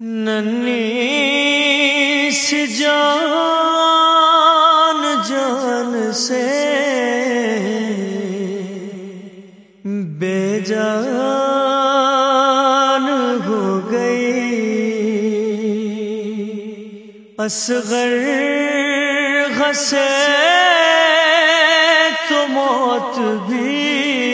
ننی سی جان جان سے بے جان ہو گئی۔ اصغر غسے تو موت بھی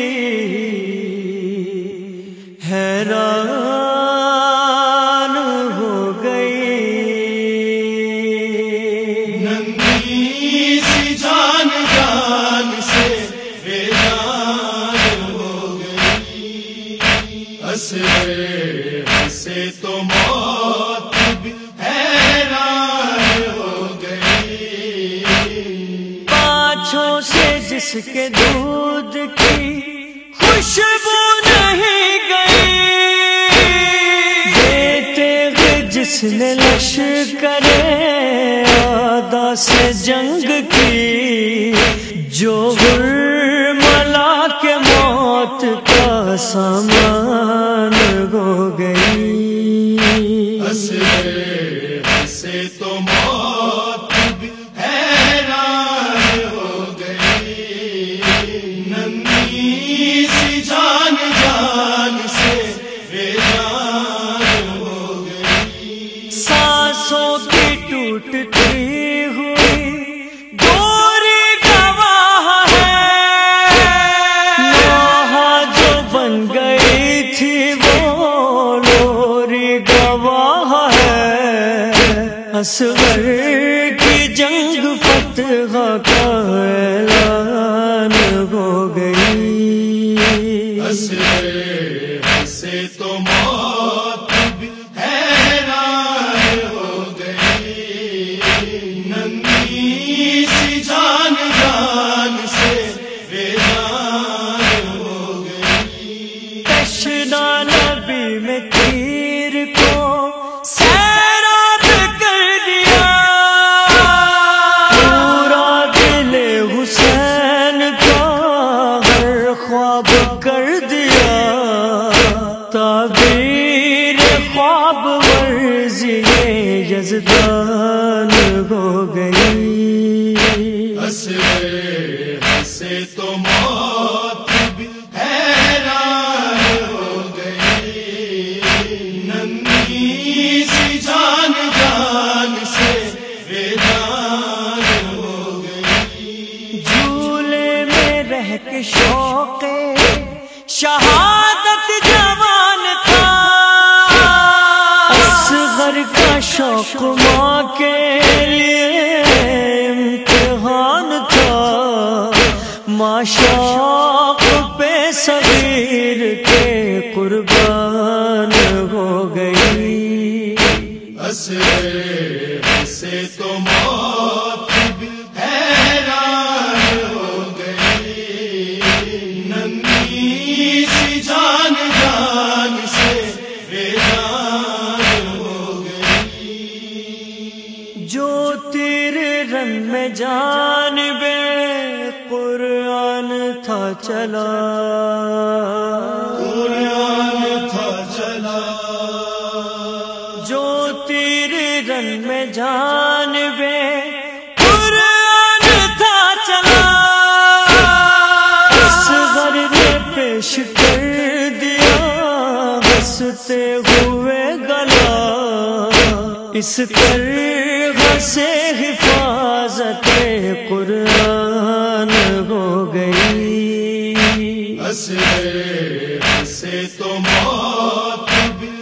ہنسے تو موت بھی حیران ہو گئی۔ پاچھوں سے جس کے دودھ کی خوشبو نہیں گئی۔ بیٹے جس نے لش کرے آدا سے جنگ کی۔ جو ملا کے موت کا سامان تو موت اصغر کی جنگ فتح کا اعلان ہو گئی۔ اصغر ہنسے تو موت کر دیا، تعبیر خواب ورزی یزدان ہو گئی۔ ہنسے ہنسے تو موت بھی حیران ہو گئی۔ ننگی سی جان شہادت جوان تھا۔ اصغر کا شوق ماں کے لیے امتحان تھا۔ ماں شوق پہ صغیر کے قربان ہو گئی۔ ہنسے ہنسے تو موت تیرے رنگ میں جان بے قرآن تھا چلا۔ قرآن تھا چلا۔ جو تیرے رنگ میں جان بے قرآن تھا چلا۔ نے پیش کر دیا ہنستے ہوئے گلا۔ اس طرح سے حفاظت قرآن ہو گئی۔ ہنسے ہنسے تو موت بھی۔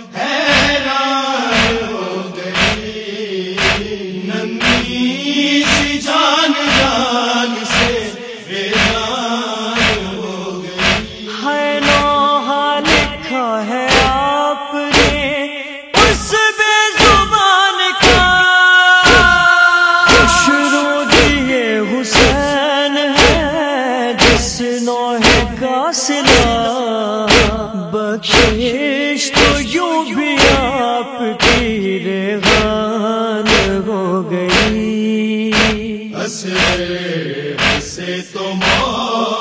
بخش تو یوں بھی آپ کی ریحان ہو گئی۔ ہنسے ہنسے تو ماں